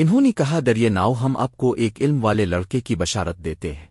انہوں نے کہا دریے ناؤ، ہم آپ کو ایک علم والے لڑکے کی بشارت دیتے ہیں۔